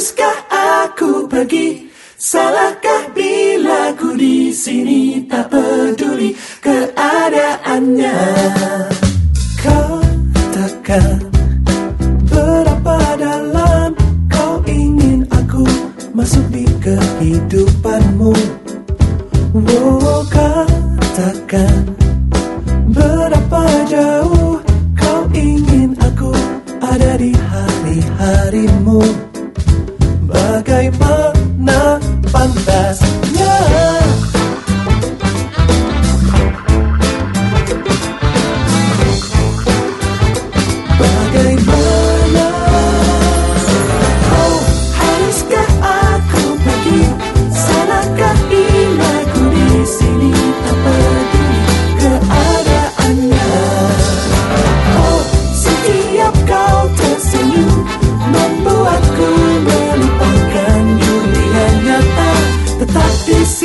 Haruskah aku pergi? Salahkah bila ku di sini tak peduli keadaannya? Katakan berapa dalam kau ingin aku masuk di kehidupanmu? Oh, katakan berapa jauh kau ingin aku ada di hari-harimu? Bagaimana pantas